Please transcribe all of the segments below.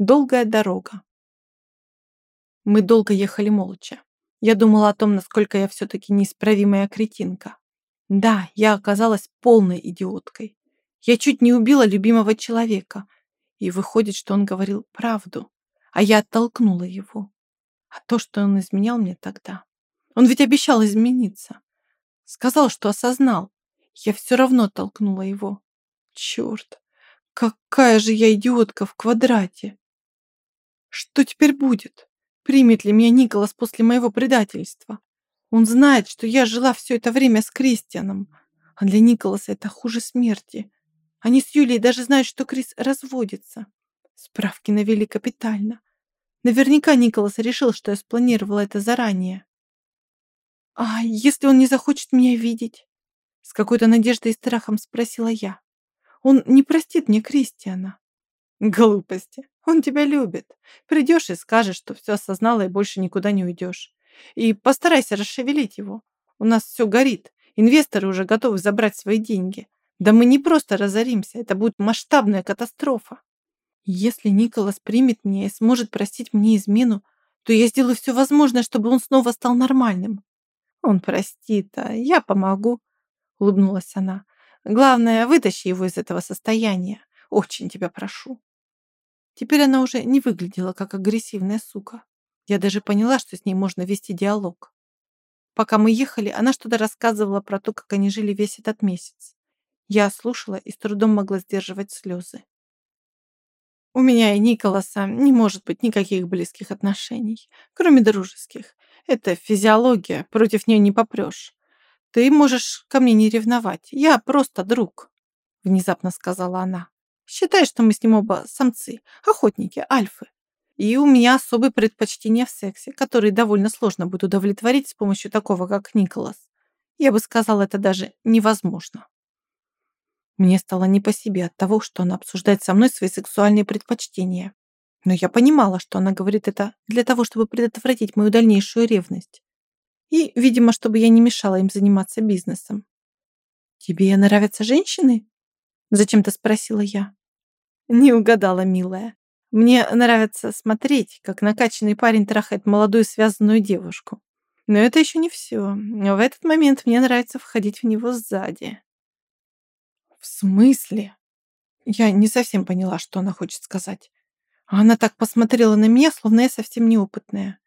Долгая дорога. Мы долго ехали молча. Я думала о том, насколько я все-таки неисправимая кретинка. Да, я оказалась полной идиоткой. Я чуть не убила любимого человека. И выходит, что он говорил правду, а я оттолкнула его. А то, что он изменял мне тогда. Он ведь обещал измениться. Сказал, что осознал. Я все равно толкнула его. Черт, какая же я идиотка в квадрате. Что теперь будет? Примет ли меня Николас после моего предательства? Он знает, что я жила все это время с Кристианом. А для Николаса это хуже смерти. Они с Юлией даже знают, что Крис разводится. Справки навели капитально. Наверняка Николас решил, что я спланировала это заранее. «А если он не захочет меня видеть?» С какой-то надеждой и страхом спросила я. «Он не простит мне Кристиана». «Глупости. Он тебя любит. Придешь и скажешь, что все осознала и больше никуда не уйдешь. И постарайся расшевелить его. У нас все горит. Инвесторы уже готовы забрать свои деньги. Да мы не просто разоримся, это будет масштабная катастрофа. Если Николас примет меня и сможет простить мне измену, то я сделаю все возможное, чтобы он снова стал нормальным. Он простит, а я помогу, улыбнулась она. Главное, вытащи его из этого состояния. Очень тебя прошу. Теперь она уже не выглядела как агрессивная сука. Я даже поняла, что с ней можно вести диалог. Пока мы ехали, она что-то рассказывала про то, как они жили весь этот месяц. Я слушала и с трудом могла сдерживать слезы. У меня и Николаса не может быть никаких близких отношений, кроме дружеских. Это физиология, против нее не попрешь. Ты можешь ко мне не ревновать, я просто друг, внезапно сказала она. Считай, что мы с ним оба самцы, охотники, альфы. И у меня особые предпочтения в сексе, которые довольно сложно будет удовлетворить с помощью такого, как Николас. Я бы сказала, это даже невозможно. Мне стало не по себе от того, что она обсуждает со мной свои сексуальные предпочтения. Но я понимала, что она говорит это для того, чтобы предотвратить мою дальнейшую ревность. И, видимо, чтобы я не мешала им заниматься бизнесом. «Тебе нравятся женщины?» Зачем-то спросила я. Не угадала, милая. Мне нравится смотреть, как накачанный парень трахает молодую связанную девушку. Но это еще не все. В этот момент мне нравится входить в него сзади. В смысле? Я не совсем поняла, что она хочет сказать. Она так посмотрела на меня, словно я совсем неопытная.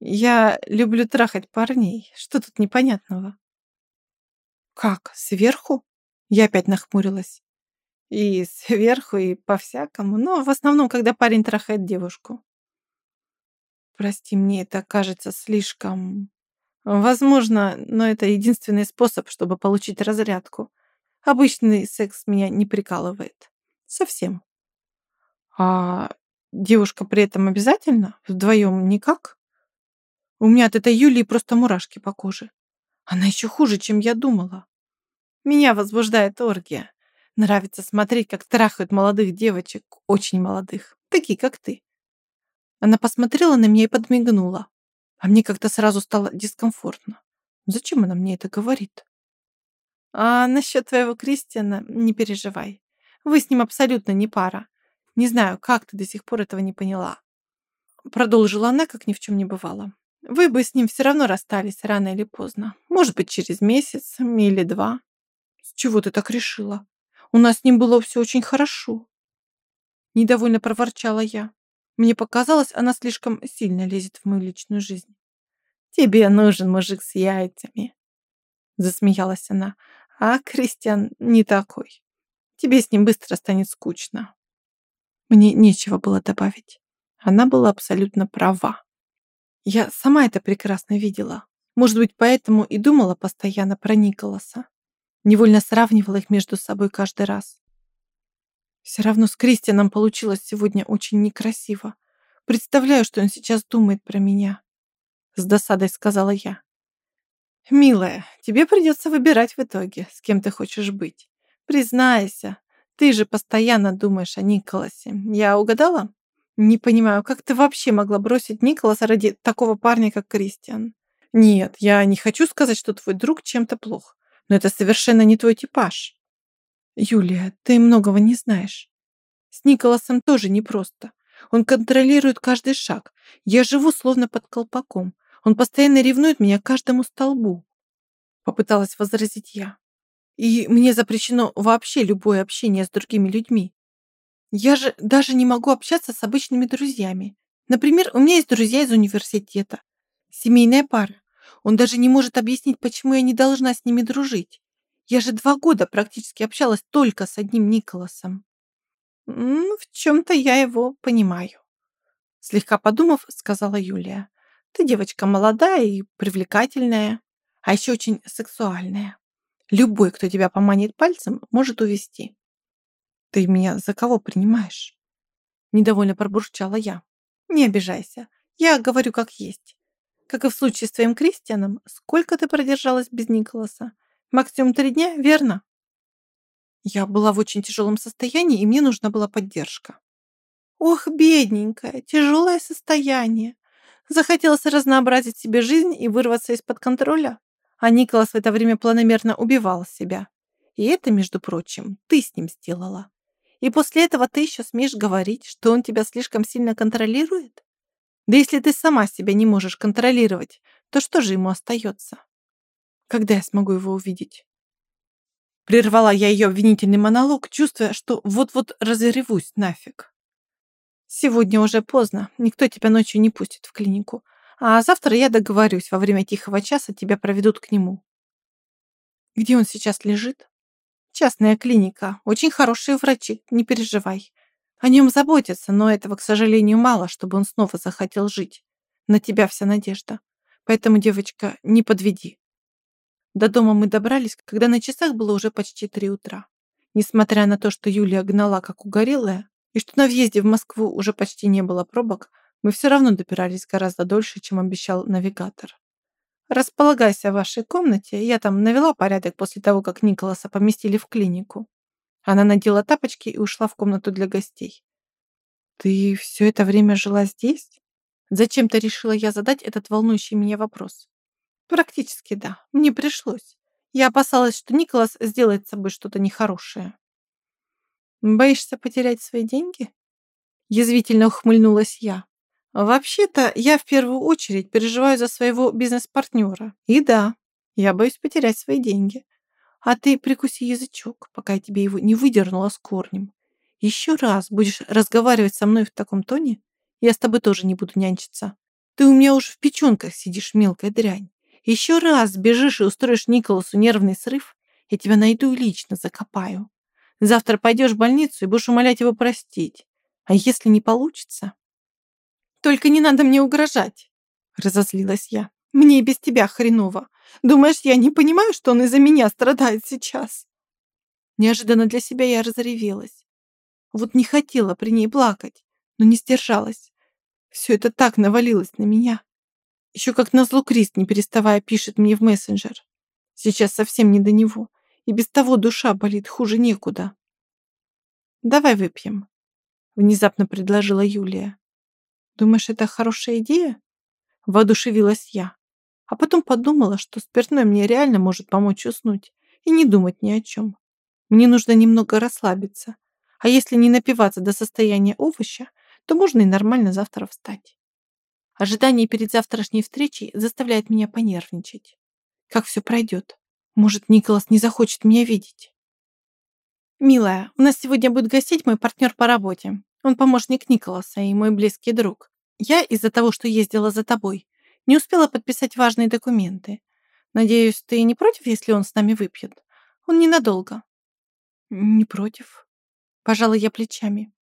Я люблю трахать парней. Что тут непонятного? Как? Сверху? Я опять нахмурилась. И сверху, и по-всякому. Но в основном, когда парень трахает девушку. Прости, мне это кажется слишком... Возможно, но это единственный способ, чтобы получить разрядку. Обычный секс меня не прикалывает. Совсем. А девушка при этом обязательно? Вдвоем никак? У меня от этой Юлии просто мурашки по коже. Она еще хуже, чем я думала. Меня возбуждает оргия. Нравится смотреть, как трахают молодых девочек, очень молодых, такие, как ты. Она посмотрела на меня и подмигнула. А мне как-то сразу стало дискомфортно. Зачем она мне это говорит? А насчет твоего Кристиана не переживай. Вы с ним абсолютно не пара. Не знаю, как ты до сих пор этого не поняла. Продолжила она, как ни в чем не бывало. Вы бы с ним все равно расстались рано или поздно. Может быть, через месяц или два. С чего ты так решила? У нас с ним было все очень хорошо. Недовольно проворчала я. Мне показалось, она слишком сильно лезет в мою личную жизнь. «Тебе нужен мужик с яйцами», — засмеялась она. «А Кристиан не такой. Тебе с ним быстро станет скучно». Мне нечего было добавить. Она была абсолютно права. Я сама это прекрасно видела. Может быть, поэтому и думала постоянно про Николаса. Невольно сравнивала их между собой каждый раз. Все равно с Кристианом получилось сегодня очень некрасиво. Представляю, что он сейчас думает про меня. С досадой сказала я. Милая, тебе придется выбирать в итоге, с кем ты хочешь быть. Признайся, ты же постоянно думаешь о Николасе. Я угадала? Не понимаю, как ты вообще могла бросить Николаса ради такого парня, как Кристиан? Нет, я не хочу сказать, что твой друг чем-то плох но это совершенно не твой типаж. Юлия, ты многого не знаешь. С Николасом тоже непросто. Он контролирует каждый шаг. Я живу словно под колпаком. Он постоянно ревнует меня к каждому столбу. Попыталась возразить я. И мне запрещено вообще любое общение с другими людьми. Я же даже не могу общаться с обычными друзьями. Например, у меня есть друзья из университета. Семейная пара. Он даже не может объяснить, почему я не должна с ними дружить. Я же два года практически общалась только с одним Николасом. В чем-то я его понимаю. Слегка подумав, сказала Юлия. Ты девочка молодая и привлекательная, а еще очень сексуальная. Любой, кто тебя поманит пальцем, может увести. Ты меня за кого принимаешь? Недовольно пробурчала я. Не обижайся. Я говорю как есть. Как и в случае с твоим Кристианом, сколько ты продержалась без Николаса? Максимум три дня, верно? Я была в очень тяжелом состоянии, и мне нужна была поддержка. Ох, бедненькая, тяжелое состояние. Захотелось разнообразить себе жизнь и вырваться из-под контроля. А Николас в это время планомерно убивал себя. И это, между прочим, ты с ним сделала. И после этого ты еще смеешь говорить, что он тебя слишком сильно контролирует? Да если ты сама себя не можешь контролировать, то что же ему остается? Когда я смогу его увидеть? Прервала я ее обвинительный монолог, чувствуя, что вот-вот разревусь нафиг. Сегодня уже поздно, никто тебя ночью не пустит в клинику. А завтра я договорюсь, во время тихого часа тебя проведут к нему. Где он сейчас лежит? Частная клиника, очень хорошие врачи, не переживай. О нем заботятся, но этого, к сожалению, мало, чтобы он снова захотел жить. На тебя вся надежда. Поэтому, девочка, не подведи. До дома мы добрались, когда на часах было уже почти три утра. Несмотря на то, что Юлия гнала как угорелая, и что на въезде в Москву уже почти не было пробок, мы все равно допирались гораздо дольше, чем обещал навигатор. Располагайся в вашей комнате, я там навела порядок после того, как Николаса поместили в клинику. Она надела тапочки и ушла в комнату для гостей. «Ты все это время жила здесь?» Зачем-то решила я задать этот волнующий меня вопрос. «Практически да. Мне пришлось. Я опасалась, что Николас сделает с собой что-то нехорошее». «Боишься потерять свои деньги?» Язвительно ухмыльнулась я. «Вообще-то я в первую очередь переживаю за своего бизнес-партнера. И да, я боюсь потерять свои деньги. А ты прикуси язычок, пока я тебе его не выдернула с корнем. Еще раз будешь разговаривать со мной в таком тоне, я с тобой тоже не буду нянчиться. Ты у меня уже в печенках сидишь, мелкая дрянь. Еще раз бежишь и устроишь Николасу нервный срыв, я тебя найду и лично закопаю. Завтра пойдешь в больницу и будешь умолять его простить. А если не получится? Только не надо мне угрожать, разозлилась я. Мне и без тебя хреново. Думаешь, я не понимаю, что он из-за меня страдает сейчас?» Неожиданно для себя я разревелась. Вот не хотела при ней плакать, но не сдержалась. Все это так навалилось на меня. Еще как назло Крист, не переставая, пишет мне в мессенджер. Сейчас совсем не до него. И без того душа болит, хуже некуда. «Давай выпьем», — внезапно предложила Юлия. «Думаешь, это хорошая идея?» Воодушевилась я. А потом подумала, что спиртное мне реально может помочь уснуть и не думать ни о чем. Мне нужно немного расслабиться. А если не напиваться до состояния овоща, то можно и нормально завтра встать. Ожидание перед завтрашней встречей заставляет меня понервничать. Как все пройдет? Может, Николас не захочет меня видеть? «Милая, у нас сегодня будет гостить мой партнер по работе. Он помощник Николаса и мой близкий друг. Я из-за того, что ездила за тобой, не успела подписать важные документы. Надеюсь, ты не против, если он с нами выпьет? Он ненадолго». «Не против». Пожала я плечами.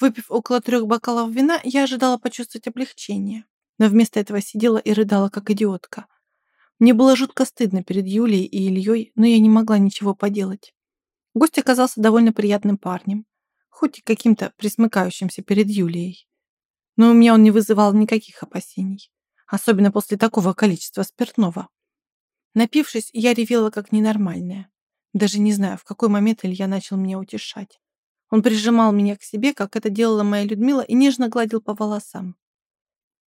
Выпив около трех бокалов вина, я ожидала почувствовать облегчение, но вместо этого сидела и рыдала, как идиотка. Мне было жутко стыдно перед Юлей и Ильей, но я не могла ничего поделать. Гость оказался довольно приятным парнем, хоть и каким-то присмыкающимся перед Юлией. Но у меня он не вызывал никаких опасений особенно после такого количества спиртного. Напившись, я ревела как ненормальная. Даже не знаю, в какой момент Илья начал меня утешать. Он прижимал меня к себе, как это делала моя Людмила, и нежно гладил по волосам.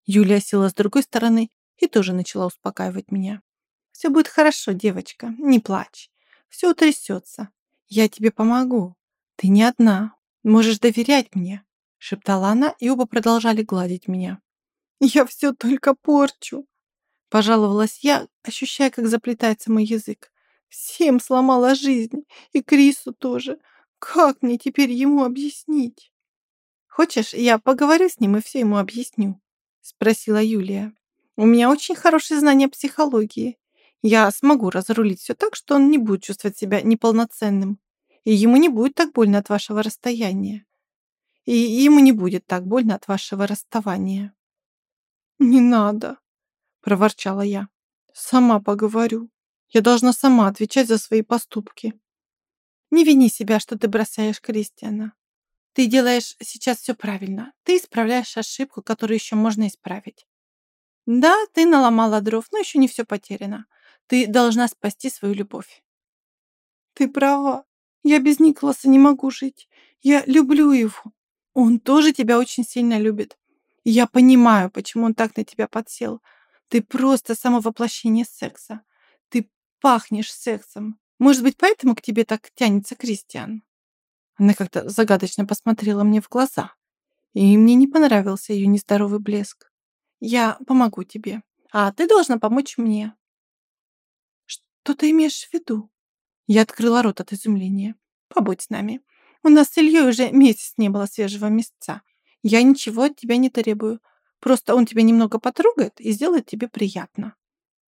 Юлия села с другой стороны и тоже начала успокаивать меня. «Все будет хорошо, девочка, не плачь. Все утрясется. Я тебе помогу. Ты не одна. Можешь доверять мне», шептала она, и оба продолжали гладить меня. «Я все только порчу!» Пожаловалась я, ощущая, как заплетается мой язык. Всем сломала жизнь, и Крису тоже. Как мне теперь ему объяснить? Хочешь, я поговорю с ним и все ему объясню? Спросила Юлия. У меня очень хорошее знание психологии. Я смогу разрулить все так, что он не будет чувствовать себя неполноценным. И ему не будет так больно от вашего расстояния. И ему не будет так больно от вашего расставания. «Не надо», — проворчала я. «Сама поговорю. Я должна сама отвечать за свои поступки». «Не вини себя, что ты бросаешь Кристиана. Ты делаешь сейчас все правильно. Ты исправляешь ошибку, которую еще можно исправить. Да, ты наломала дров, но еще не все потеряно. Ты должна спасти свою любовь». «Ты права. Я без Николаса не могу жить. Я люблю его. Он тоже тебя очень сильно любит. Я понимаю, почему он так на тебя подсел. Ты просто самовоплощение секса. Ты пахнешь сексом. Может быть, поэтому к тебе так тянется Кристиан?» Она как-то загадочно посмотрела мне в глаза, и мне не понравился ее нездоровый блеск. «Я помогу тебе, а ты должна помочь мне». «Что ты имеешь в виду?» Я открыла рот от изумления. «Побудь с нами. У нас с Ильей уже месяц не было свежего места. Я ничего от тебя не требую. Просто он тебя немного потрогает и сделает тебе приятно».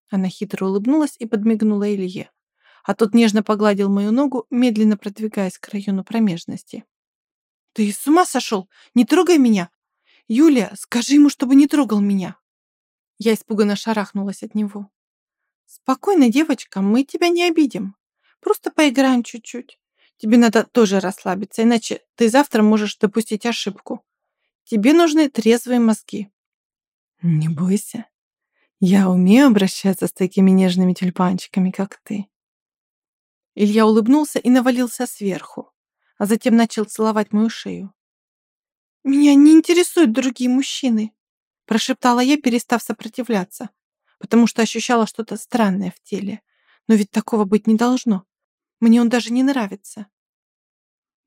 Она хитро улыбнулась и подмигнула Илье. А тот нежно погладил мою ногу, медленно продвигаясь к району промежности. «Ты с ума сошел? Не трогай меня! Юлия, скажи ему, чтобы не трогал меня!» Я испуганно шарахнулась от него. «Спокойно, девочка, мы тебя не обидим. Просто поиграем чуть-чуть. Тебе надо тоже расслабиться, иначе ты завтра можешь допустить ошибку. Тебе нужны трезвые мозги. Не бойся. Я умею обращаться с такими нежными тюльпанчиками, как ты. Илья улыбнулся и навалился сверху, а затем начал целовать мою шею. «Меня не интересуют другие мужчины», прошептала я, перестав сопротивляться, потому что ощущала что-то странное в теле. Но ведь такого быть не должно. Мне он даже не нравится.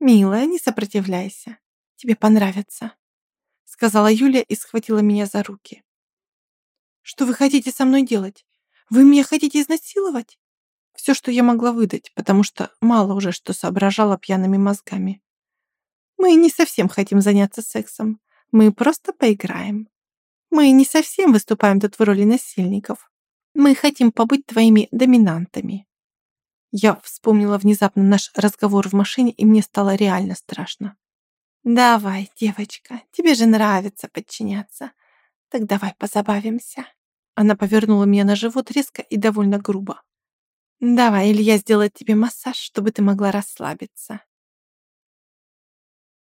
«Милая, не сопротивляйся. Тебе понравится», сказала Юля и схватила меня за руки. «Что вы хотите со мной делать? Вы меня хотите изнасиловать?» Все, что я могла выдать, потому что мало уже что соображала пьяными мозгами. «Мы не совсем хотим заняться сексом. Мы просто поиграем. Мы не совсем выступаем тут в роли насильников. Мы хотим побыть твоими доминантами». Я вспомнила внезапно наш разговор в машине, и мне стало реально страшно. «Давай, девочка, тебе же нравится подчиняться. Так давай позабавимся». Она повернула меня на живот резко и довольно грубо. «Давай, Илья сделает тебе массаж, чтобы ты могла расслабиться».